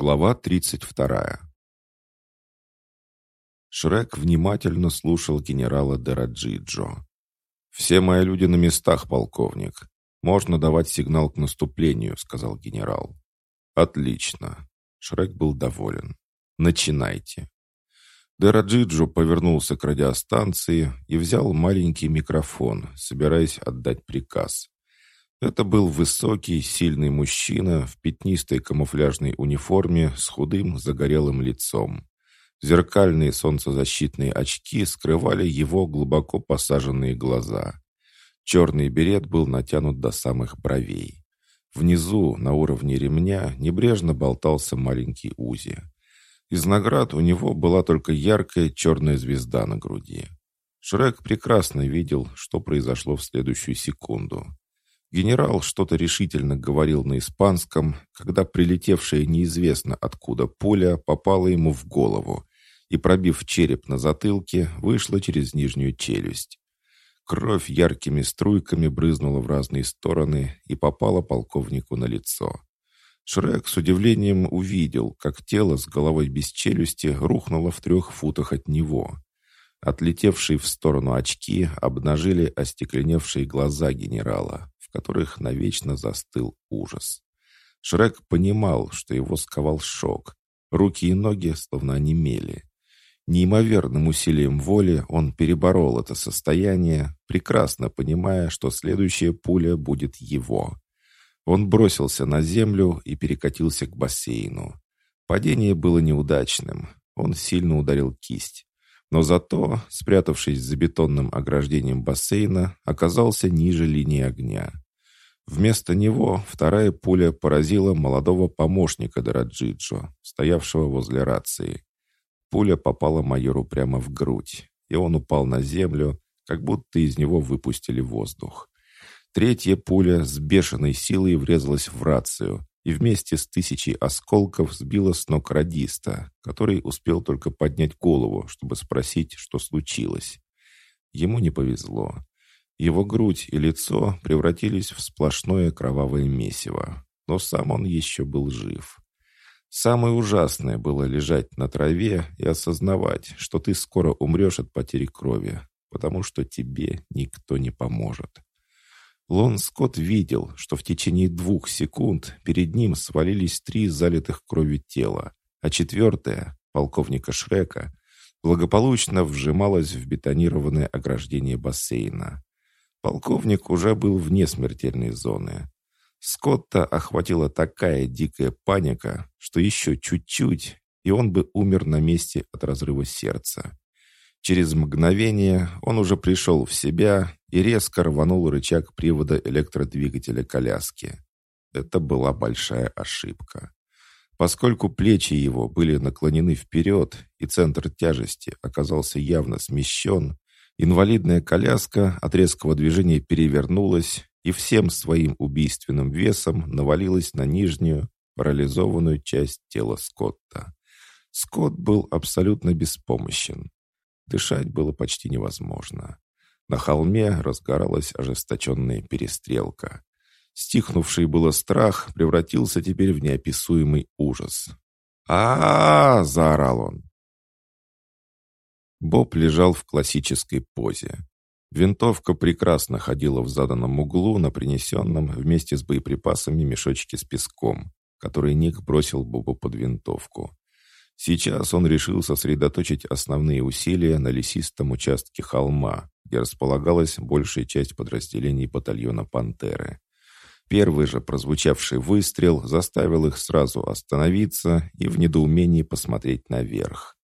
Глава 32. Шрек внимательно слушал генерала Дераджиджо. «Все мои люди на местах, полковник. Можно давать сигнал к наступлению», — сказал генерал. «Отлично». Шрек был доволен. «Начинайте». Дераджиджо повернулся к радиостанции и взял маленький микрофон, собираясь отдать приказ. Это был высокий, сильный мужчина в пятнистой камуфляжной униформе с худым, загорелым лицом. Зеркальные солнцезащитные очки скрывали его глубоко посаженные глаза. Черный берет был натянут до самых бровей. Внизу, на уровне ремня, небрежно болтался маленький Узи. Из наград у него была только яркая черная звезда на груди. Шрек прекрасно видел, что произошло в следующую секунду. Генерал что-то решительно говорил на испанском, когда прилетевшая неизвестно откуда пуля попала ему в голову и, пробив череп на затылке, вышла через нижнюю челюсть. Кровь яркими струйками брызнула в разные стороны и попала полковнику на лицо. Шрек с удивлением увидел, как тело с головой без челюсти рухнуло в трех футах от него. Отлетевшие в сторону очки обнажили остекленевшие глаза генерала, в которых навечно застыл ужас. Шрек понимал, что его сковал шок. Руки и ноги словно онемели. Неимоверным усилием воли он переборол это состояние, прекрасно понимая, что следующая пуля будет его. Он бросился на землю и перекатился к бассейну. Падение было неудачным. Он сильно ударил кисть. Но зато, спрятавшись за бетонным ограждением бассейна, оказался ниже линии огня. Вместо него вторая пуля поразила молодого помощника Дораджиджо, стоявшего возле рации. Пуля попала майору прямо в грудь, и он упал на землю, как будто из него выпустили воздух. Третья пуля с бешеной силой врезалась в рацию, и вместе с тысячей осколков сбила с ног радиста, который успел только поднять голову, чтобы спросить, что случилось. Ему не повезло. Его грудь и лицо превратились в сплошное кровавое месиво, но сам он еще был жив. Самое ужасное было лежать на траве и осознавать, что ты скоро умрешь от потери крови, потому что тебе никто не поможет. Лон Скотт видел, что в течение двух секунд перед ним свалились три залитых кровью тела, а четвертое, полковника Шрека, благополучно вжималось в бетонированное ограждение бассейна. Полковник уже был вне смертельной зоны. Скотта охватила такая дикая паника, что еще чуть-чуть, и он бы умер на месте от разрыва сердца. Через мгновение он уже пришел в себя и резко рванул рычаг привода электродвигателя коляски. Это была большая ошибка. Поскольку плечи его были наклонены вперед и центр тяжести оказался явно смещен, инвалидная коляска от резкого движения перевернулась и всем своим убийственным весом навалилась на нижнюю, парализованную часть тела Скотта. Скотт был абсолютно беспомощен. Дышать было почти невозможно. На холме разгоралась ожесточенная перестрелка. Стихнувший было страх превратился теперь в неописуемый ужас. а, -а, -а заорал он. Боб лежал в классической позе. Винтовка прекрасно ходила в заданном углу на принесенном вместе с боеприпасами мешочке с песком, который Ник бросил Бобу под винтовку. Сейчас он решил сосредоточить основные усилия на лесистом участке холма, где располагалась большая часть подразделений батальона «Пантеры». Первый же прозвучавший выстрел заставил их сразу остановиться и в недоумении посмотреть наверх.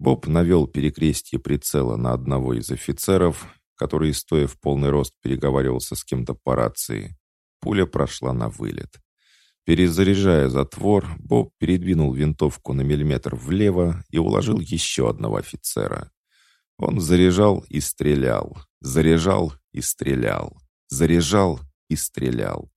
Боб навел перекрестие прицела на одного из офицеров, который, стоя в полный рост, переговаривался с кем-то по рации. Пуля прошла на вылет. Перезаряжая затвор, Боб передвинул винтовку на миллиметр влево и уложил еще одного офицера. Он заряжал и стрелял, заряжал и стрелял, заряжал и стрелял.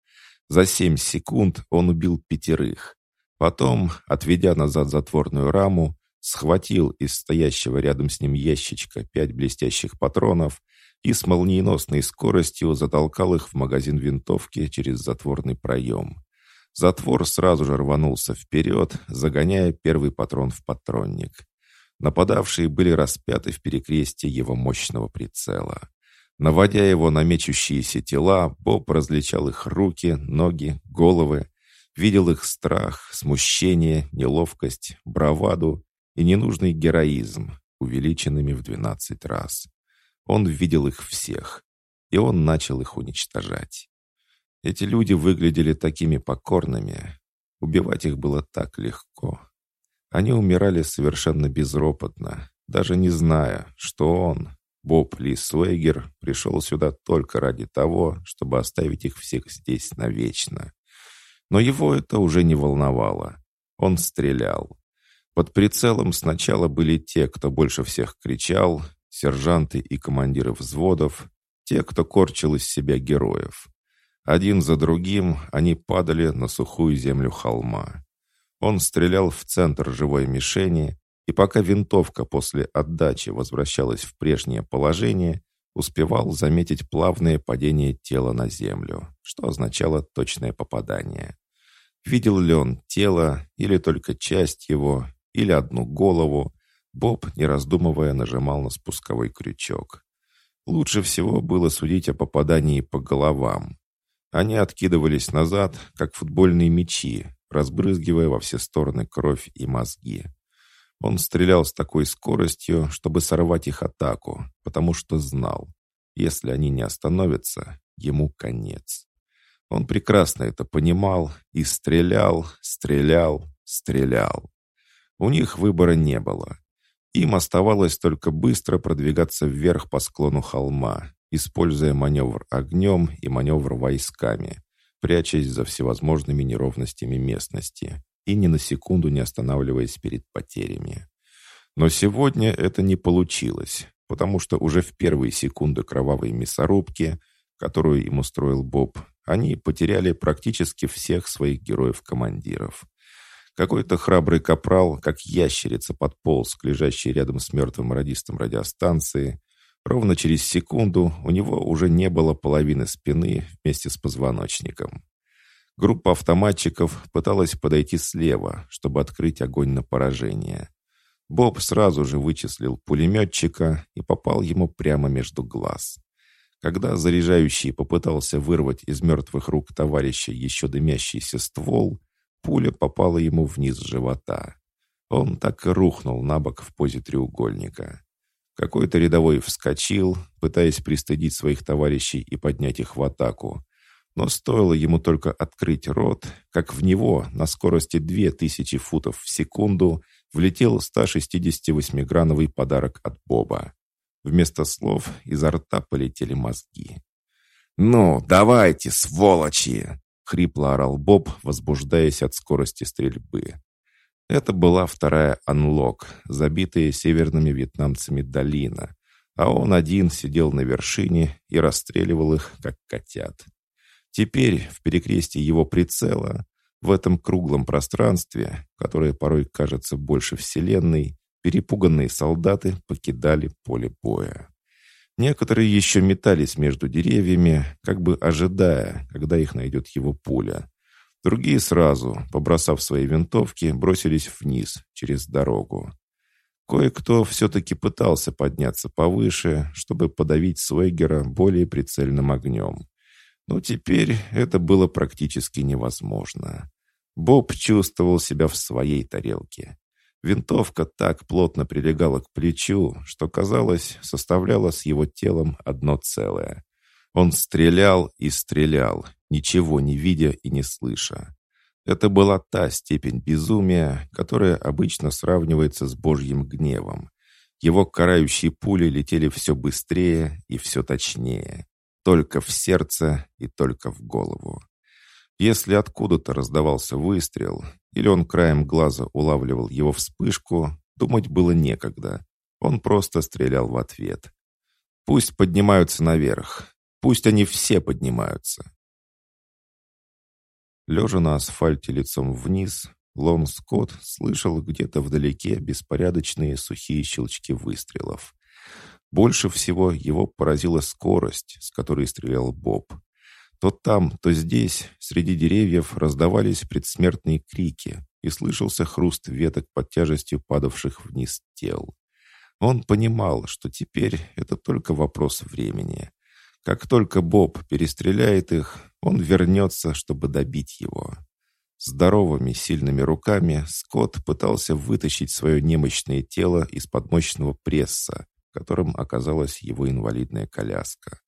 За семь секунд он убил пятерых. Потом, отведя назад затворную раму, схватил из стоящего рядом с ним ящичка пять блестящих патронов и с молниеносной скоростью затолкал их в магазин винтовки через затворный проем. Затвор сразу же рванулся вперед, загоняя первый патрон в патронник. Нападавшие были распяты в перекрестии его мощного прицела. Наводя его на мечущиеся тела, Боб различал их руки, ноги, головы, видел их страх, смущение, неловкость, браваду и ненужный героизм, увеличенными в двенадцать раз. Он видел их всех, и он начал их уничтожать. Эти люди выглядели такими покорными. Убивать их было так легко. Они умирали совершенно безропотно, даже не зная, что он, Боб Ли Суэгер, пришел сюда только ради того, чтобы оставить их всех здесь навечно. Но его это уже не волновало. Он стрелял. Под прицелом сначала были те, кто больше всех кричал, сержанты и командиры взводов, те, кто корчил из себя героев. Один за другим они падали на сухую землю холма. Он стрелял в центр живой мишени, и пока винтовка после отдачи возвращалась в прежнее положение, успевал заметить плавное падение тела на землю, что означало точное попадание. Видел ли он тело, или только часть его, или одну голову, Боб, не раздумывая, нажимал на спусковой крючок. Лучше всего было судить о попадании по головам. Они откидывались назад, как футбольные мячи, разбрызгивая во все стороны кровь и мозги. Он стрелял с такой скоростью, чтобы сорвать их атаку, потому что знал, если они не остановятся, ему конец. Он прекрасно это понимал и стрелял, стрелял, стрелял. У них выбора не было. Им оставалось только быстро продвигаться вверх по склону холма, используя маневр огнем и маневр войсками, прячась за всевозможными неровностями местности и ни на секунду не останавливаясь перед потерями. Но сегодня это не получилось, потому что уже в первые секунды кровавой мясорубки, которую им устроил Боб, они потеряли практически всех своих героев-командиров. Какой-то храбрый капрал, как ящерица, подполз к лежащей рядом с мертвым радистом радиостанции, Ровно через секунду у него уже не было половины спины вместе с позвоночником. Группа автоматчиков пыталась подойти слева, чтобы открыть огонь на поражение. Боб сразу же вычислил пулеметчика и попал ему прямо между глаз. Когда заряжающий попытался вырвать из мертвых рук товарища еще дымящийся ствол, пуля попала ему вниз живота. Он так и рухнул на бок в позе треугольника. Какой-то рядовой вскочил, пытаясь пристыдить своих товарищей и поднять их в атаку. Но стоило ему только открыть рот, как в него на скорости 2000 футов в секунду влетел 168-грановый подарок от Боба. Вместо слов изо рта полетели мозги. «Ну, давайте, сволочи!» — хрипло орал Боб, возбуждаясь от скорости стрельбы. Это была вторая анлок, забитая северными вьетнамцами долина, а он один сидел на вершине и расстреливал их, как котят. Теперь в перекрестии его прицела, в этом круглом пространстве, которое порой кажется больше Вселенной, перепуганные солдаты покидали поле боя. Некоторые еще метались между деревьями, как бы ожидая, когда их найдет его пуля. Другие сразу, побросав свои винтовки, бросились вниз, через дорогу. Кое-кто все-таки пытался подняться повыше, чтобы подавить Свегера более прицельным огнем. Но теперь это было практически невозможно. Боб чувствовал себя в своей тарелке. Винтовка так плотно прилегала к плечу, что, казалось, составляла с его телом одно целое. Он стрелял и стрелял, ничего не видя и не слыша. Это была та степень безумия, которая обычно сравнивается с Божьим гневом. Его карающие пули летели все быстрее и все точнее. Только в сердце и только в голову. Если откуда-то раздавался выстрел, или он краем глаза улавливал его вспышку, думать было некогда. Он просто стрелял в ответ. Пусть поднимаются наверх. Пусть они все поднимаются. Лежа на асфальте лицом вниз, Лон Скотт слышал где-то вдалеке беспорядочные сухие щелчки выстрелов. Больше всего его поразила скорость, с которой стрелял Боб. То там, то здесь, среди деревьев, раздавались предсмертные крики, и слышался хруст веток под тяжестью падавших вниз тел. Он понимал, что теперь это только вопрос времени. Как только Боб перестреляет их, он вернется, чтобы добить его. Здоровыми, сильными руками Скотт пытался вытащить свое немощное тело из-под мощного пресса, которым оказалась его инвалидная коляска.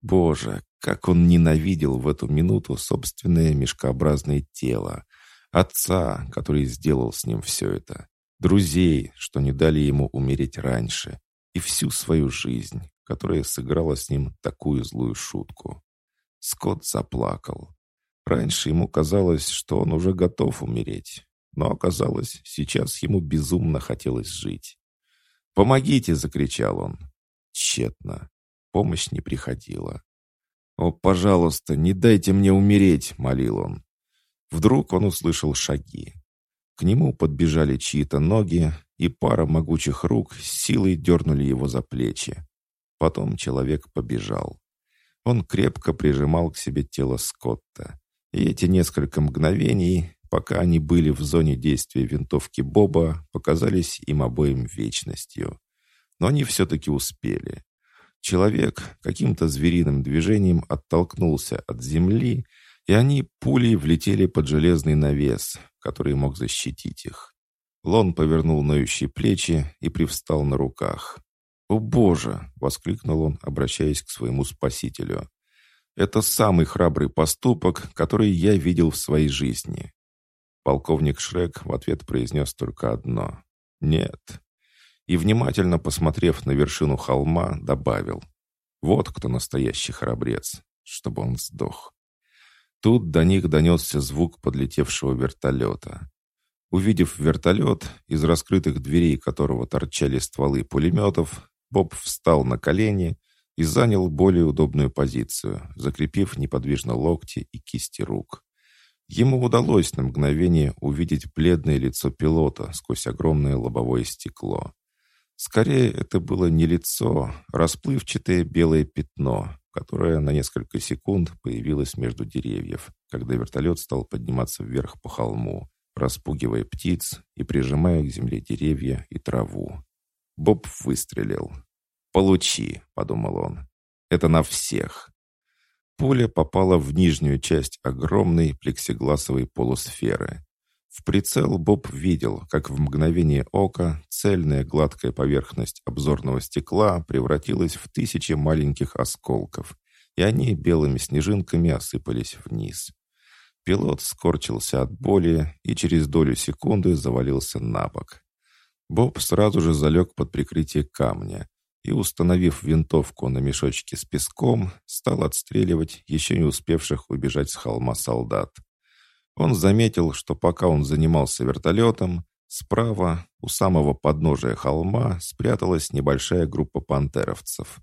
Боже, как он ненавидел в эту минуту собственное мешкообразное тело, отца, который сделал с ним все это, друзей, что не дали ему умереть раньше, и всю свою жизнь, которая сыграла с ним такую злую шутку. Скотт заплакал. Раньше ему казалось, что он уже готов умереть. Но оказалось, сейчас ему безумно хотелось жить. «Помогите!» — закричал он. Тщетно. Помощь не приходила. «О, пожалуйста, не дайте мне умереть!» — молил он. Вдруг он услышал шаги. К нему подбежали чьи-то ноги, и пара могучих рук силой дернули его за плечи. Потом человек побежал. Он крепко прижимал к себе тело Скотта. И эти несколько мгновений, пока они были в зоне действия винтовки Боба, показались им обоим вечностью. Но они все-таки успели. Человек каким-то звериным движением оттолкнулся от земли, и они пулей влетели под железный навес, который мог защитить их. Лон повернул ноющие плечи и привстал на руках. «О боже!» — воскликнул он, обращаясь к своему спасителю. Это самый храбрый поступок, который я видел в своей жизни. Полковник Шрек в ответ произнес только одно «Нет». И, внимательно посмотрев на вершину холма, добавил «Вот кто настоящий храбрец, чтобы он сдох». Тут до них донесся звук подлетевшего вертолета. Увидев вертолет, из раскрытых дверей которого торчали стволы пулеметов, Боб встал на колени и занял более удобную позицию, закрепив неподвижно локти и кисти рук. Ему удалось на мгновение увидеть бледное лицо пилота сквозь огромное лобовое стекло. Скорее, это было не лицо, а расплывчатое белое пятно, которое на несколько секунд появилось между деревьев, когда вертолет стал подниматься вверх по холму, распугивая птиц и прижимая к земле деревья и траву. Боб выстрелил. «Получи», — подумал он. «Это на всех». Пуля попала в нижнюю часть огромной плексигласовой полусферы. В прицел Боб видел, как в мгновение ока цельная гладкая поверхность обзорного стекла превратилась в тысячи маленьких осколков, и они белыми снежинками осыпались вниз. Пилот скорчился от боли и через долю секунды завалился на бок. Боб сразу же залег под прикрытие камня, и, установив винтовку на мешочке с песком, стал отстреливать еще не успевших убежать с холма солдат. Он заметил, что пока он занимался вертолетом, справа, у самого подножия холма, спряталась небольшая группа пантеровцев.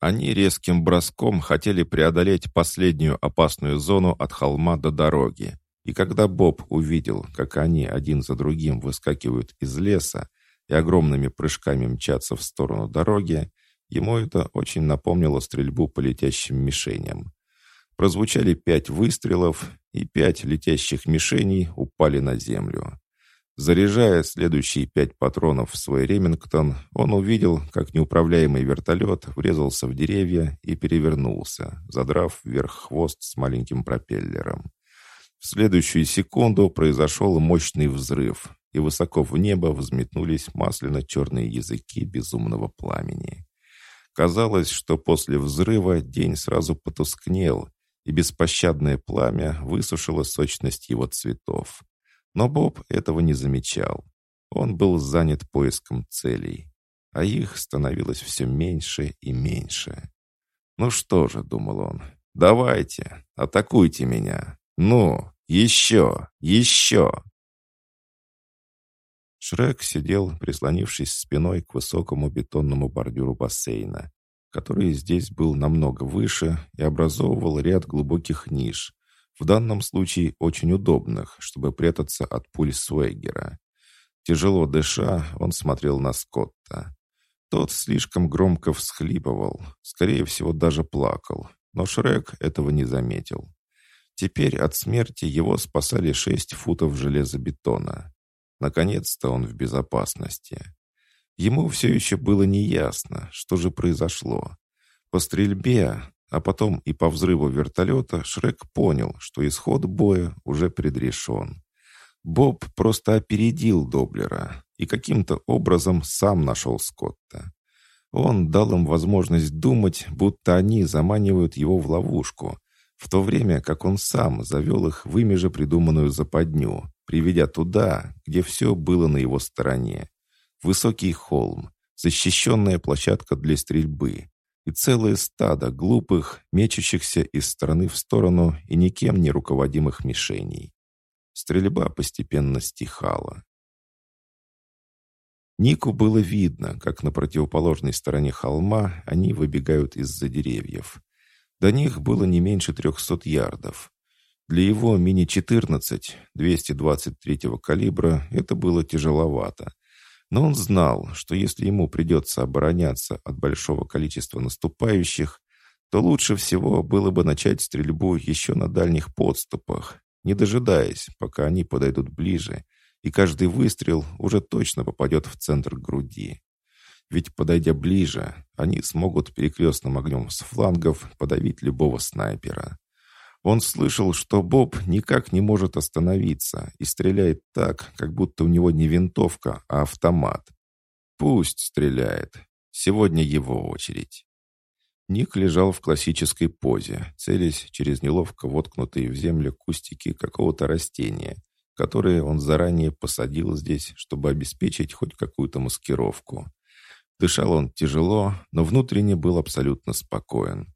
Они резким броском хотели преодолеть последнюю опасную зону от холма до дороги. И когда Боб увидел, как они один за другим выскакивают из леса, и огромными прыжками мчаться в сторону дороги, ему это очень напомнило стрельбу по летящим мишеням. Прозвучали пять выстрелов, и пять летящих мишеней упали на землю. Заряжая следующие пять патронов в свой Ремингтон, он увидел, как неуправляемый вертолет врезался в деревья и перевернулся, задрав вверх хвост с маленьким пропеллером. В следующую секунду произошел мощный взрыв, и высоко в небо взметнулись масляно-черные языки безумного пламени. Казалось, что после взрыва день сразу потускнел, и беспощадное пламя высушило сочность его цветов. Но Боб этого не замечал. Он был занят поиском целей, а их становилось все меньше и меньше. «Ну что же», — думал он, — «давайте, атакуйте меня. Ну, еще, еще!» Шрек сидел, прислонившись спиной к высокому бетонному бордюру бассейна, который здесь был намного выше и образовывал ряд глубоких ниш, в данном случае очень удобных, чтобы прятаться от пуль Свегера. Тяжело дыша, он смотрел на Скотта. Тот слишком громко всхлипывал, скорее всего, даже плакал, но Шрек этого не заметил. Теперь от смерти его спасали шесть футов железобетона. Наконец-то он в безопасности. Ему все еще было неясно, что же произошло. По стрельбе, а потом и по взрыву вертолета Шрек понял, что исход боя уже предрешен. Боб просто опередил Доблера и каким-то образом сам нашел Скотта. Он дал им возможность думать, будто они заманивают его в ловушку, в то время как он сам завел их в ими же придуманную западню, приведя туда, где все было на его стороне. Высокий холм, защищенная площадка для стрельбы и целое стадо глупых, мечущихся из стороны в сторону и никем не руководимых мишеней. Стрельба постепенно стихала. Нику было видно, как на противоположной стороне холма они выбегают из-за деревьев. До них было не меньше трехсот ярдов. Для его мини-14 223-го калибра это было тяжеловато. Но он знал, что если ему придется обороняться от большого количества наступающих, то лучше всего было бы начать стрельбу еще на дальних подступах, не дожидаясь, пока они подойдут ближе, и каждый выстрел уже точно попадет в центр груди. Ведь, подойдя ближе, они смогут перекрестным огнем с флангов подавить любого снайпера. Он слышал, что Боб никак не может остановиться и стреляет так, как будто у него не винтовка, а автомат. Пусть стреляет. Сегодня его очередь. Ник лежал в классической позе, целясь через неловко воткнутые в землю кустики какого-то растения, которые он заранее посадил здесь, чтобы обеспечить хоть какую-то маскировку. Дышал он тяжело, но внутренне был абсолютно спокоен.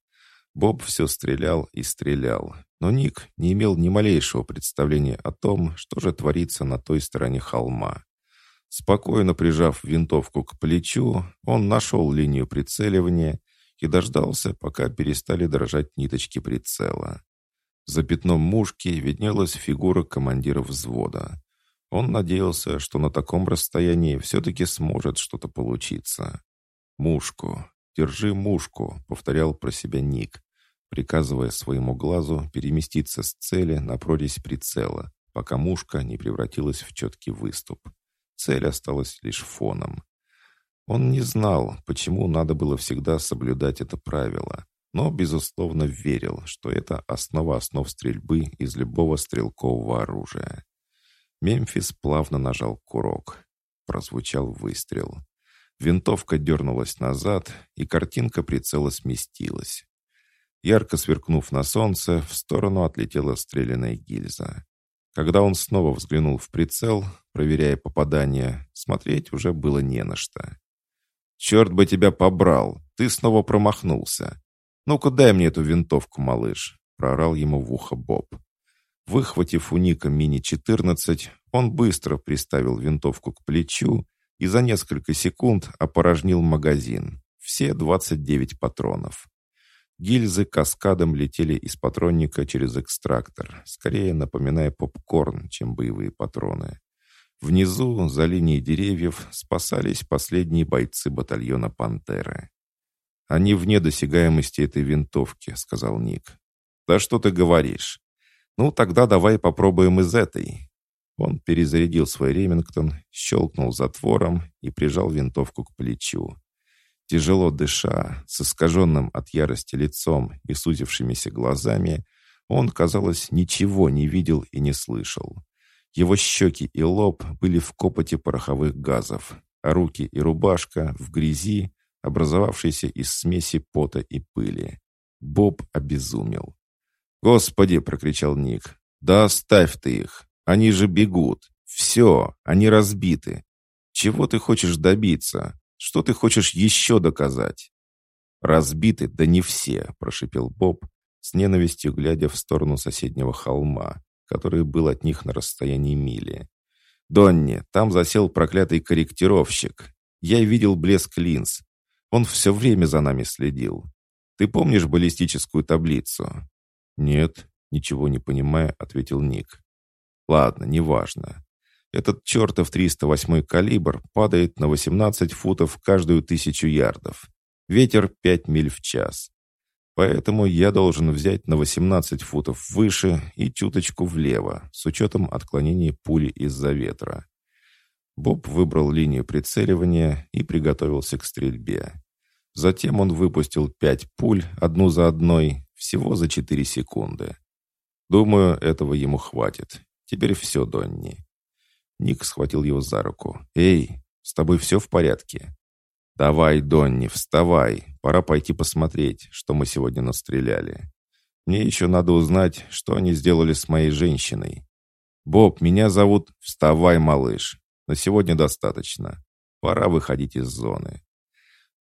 Боб все стрелял и стрелял, но Ник не имел ни малейшего представления о том, что же творится на той стороне холма. Спокойно прижав винтовку к плечу, он нашел линию прицеливания и дождался, пока перестали дрожать ниточки прицела. За пятном мушки виднелась фигура командира взвода. Он надеялся, что на таком расстоянии все-таки сможет что-то получиться. «Мушку! Держи мушку!» — повторял про себя Ник, приказывая своему глазу переместиться с цели на прорезь прицела, пока мушка не превратилась в четкий выступ. Цель осталась лишь фоном. Он не знал, почему надо было всегда соблюдать это правило, но, безусловно, верил, что это основа основ стрельбы из любого стрелкового оружия. Мемфис плавно нажал курок. Прозвучал выстрел. Винтовка дернулась назад, и картинка прицела сместилась. Ярко сверкнув на солнце, в сторону отлетела стрелянная гильза. Когда он снова взглянул в прицел, проверяя попадание, смотреть уже было не на что. «Черт бы тебя побрал! Ты снова промахнулся! Ну-ка дай мне эту винтовку, малыш!» — проорал ему в ухо Боб. Выхватив у Ника мини-14, он быстро приставил винтовку к плечу и за несколько секунд опорожнил магазин. Все 29 патронов. Гильзы каскадом летели из патронника через экстрактор, скорее напоминая попкорн, чем боевые патроны. Внизу, за линией деревьев, спасались последние бойцы батальона «Пантеры». «Они вне досягаемости этой винтовки», — сказал Ник. «Да что ты говоришь? Ну, тогда давай попробуем из этой». Он перезарядил свой Ремингтон, щелкнул затвором и прижал винтовку к плечу. Тяжело дыша, с искаженным от ярости лицом и сузившимися глазами, он, казалось, ничего не видел и не слышал. Его щеки и лоб были в копоте пороховых газов, а руки и рубашка в грязи, образовавшейся из смеси пота и пыли. Боб обезумел. «Господи!» — прокричал Ник. «Да оставь ты их! Они же бегут! Все! Они разбиты! Чего ты хочешь добиться? Что ты хочешь еще доказать?» «Разбиты, да не все!» — прошипел Боб, с ненавистью глядя в сторону соседнего холма, который был от них на расстоянии мили. «Донни, там засел проклятый корректировщик. Я видел блеск линз. Он все время за нами следил. Ты помнишь баллистическую таблицу?» «Нет», — ничего не понимая, ответил Ник. «Ладно, неважно. Этот чертов 308 калибр падает на 18 футов каждую тысячу ярдов. Ветер 5 миль в час. Поэтому я должен взять на 18 футов выше и чуточку влево, с учетом отклонения пули из-за ветра. Боб выбрал линию прицеливания и приготовился к стрельбе. Затем он выпустил пять пуль, одну за одной, всего за четыре секунды. Думаю, этого ему хватит. Теперь все, Донни. Ник схватил его за руку. «Эй, с тобой все в порядке?» «Давай, Донни, вставай. Пора пойти посмотреть, что мы сегодня настреляли. Мне еще надо узнать, что они сделали с моей женщиной. Боб, меня зовут... Вставай, малыш. На сегодня достаточно. Пора выходить из зоны».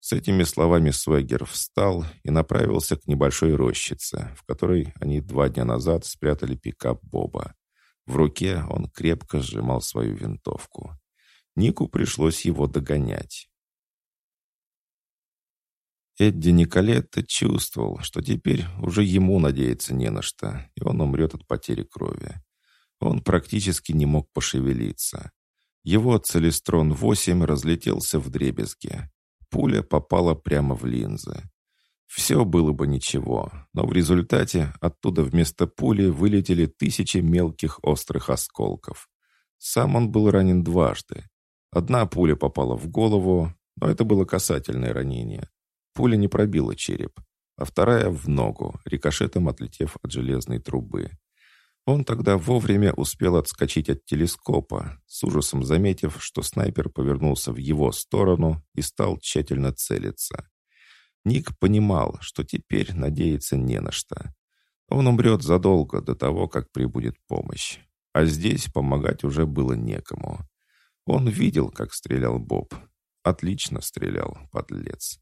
С этими словами Свегер встал и направился к небольшой рощице, в которой они два дня назад спрятали пикап Боба. В руке он крепко сжимал свою винтовку. Нику пришлось его догонять. Эдди Николетто чувствовал, что теперь уже ему надеяться не на что, и он умрет от потери крови. Он практически не мог пошевелиться. Его Целестрон-8 разлетелся в дребезги. Пуля попала прямо в линзы. Все было бы ничего, но в результате оттуда вместо пули вылетели тысячи мелких острых осколков. Сам он был ранен дважды. Одна пуля попала в голову, но это было касательное ранение. Пуля не пробила череп, а вторая в ногу, рикошетом отлетев от железной трубы. Он тогда вовремя успел отскочить от телескопа, с ужасом заметив, что снайпер повернулся в его сторону и стал тщательно целиться. Ник понимал, что теперь надеяться не на что. Он умрет задолго до того, как прибудет помощь. А здесь помогать уже было некому. Он видел, как стрелял Боб. Отлично стрелял, подлец.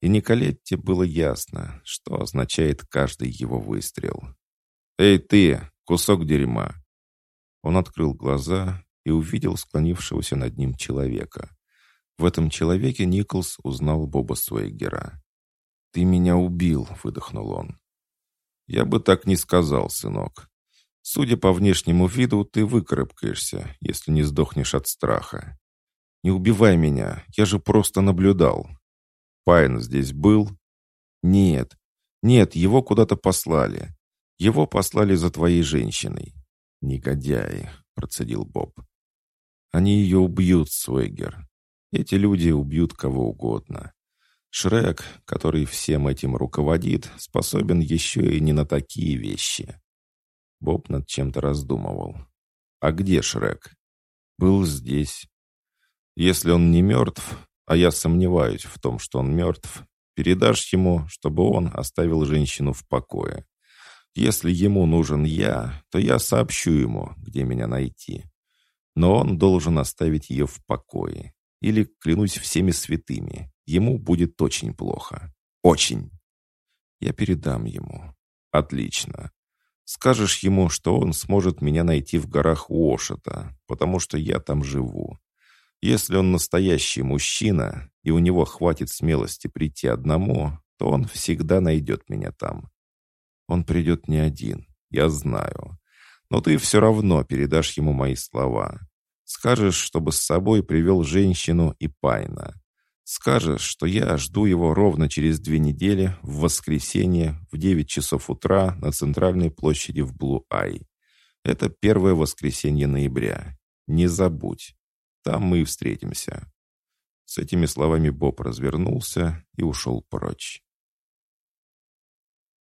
И Николетте было ясно, что означает каждый его выстрел. «Эй ты, кусок дерьма!» Он открыл глаза и увидел склонившегося над ним человека. В этом человеке Николс узнал Боба Суэггера. «Ты меня убил», — выдохнул он. «Я бы так не сказал, сынок. Судя по внешнему виду, ты выкарабкаешься, если не сдохнешь от страха. Не убивай меня, я же просто наблюдал. Пайн здесь был?» «Нет, нет, его куда-то послали. Его послали за твоей женщиной». «Негодяи», — процедил Боб. «Они ее убьют, Свегер. Эти люди убьют кого угодно. Шрек, который всем этим руководит, способен еще и не на такие вещи. Боб над чем-то раздумывал. «А где Шрек?» «Был здесь. Если он не мертв, а я сомневаюсь в том, что он мертв, передашь ему, чтобы он оставил женщину в покое. Если ему нужен я, то я сообщу ему, где меня найти. Но он должен оставить ее в покое. Или, клянусь всеми святыми, ему будет очень плохо. Очень. Я передам ему. Отлично. Скажешь ему, что он сможет меня найти в горах Уошета, потому что я там живу. Если он настоящий мужчина, и у него хватит смелости прийти одному, то он всегда найдет меня там. Он придет не один, я знаю. Но ты все равно передашь ему мои слова. Скажешь, чтобы с собой привел женщину и Пайна. Скажешь, что я жду его ровно через две недели, в воскресенье, в 9 часов утра на центральной площади в Блу-Ай. Это первое воскресенье ноября. Не забудь. Там мы и встретимся». С этими словами Боб развернулся и ушел прочь.